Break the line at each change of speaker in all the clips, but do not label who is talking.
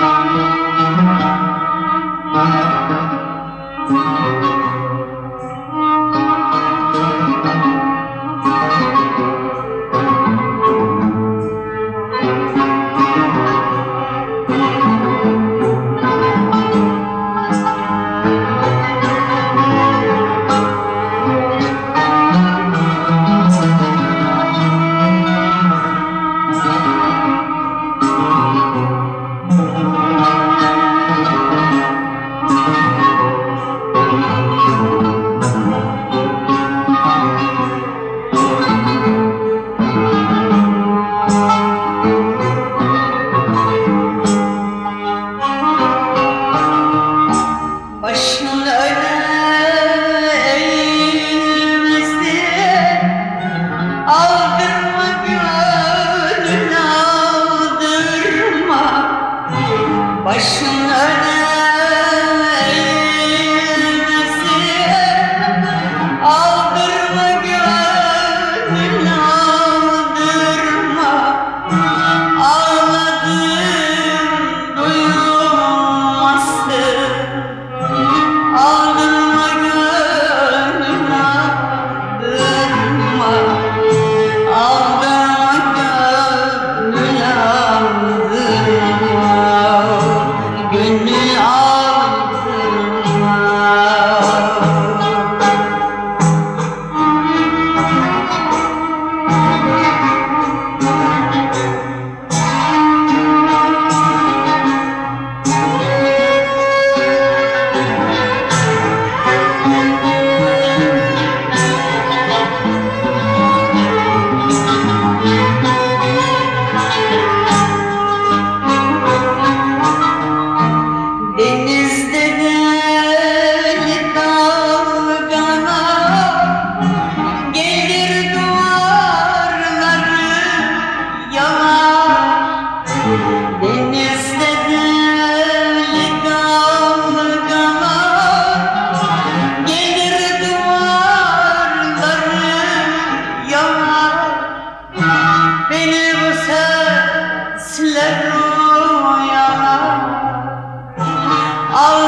Başın Başın Allah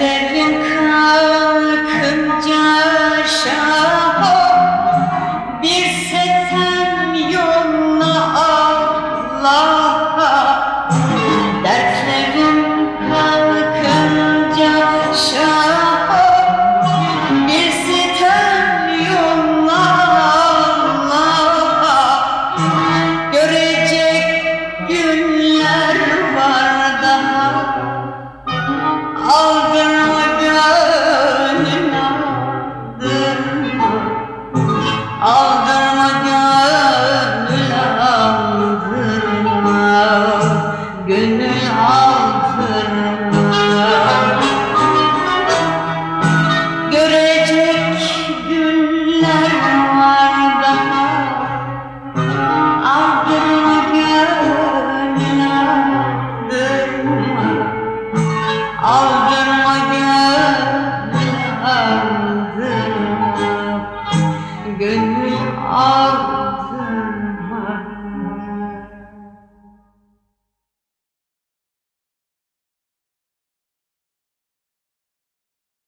then Father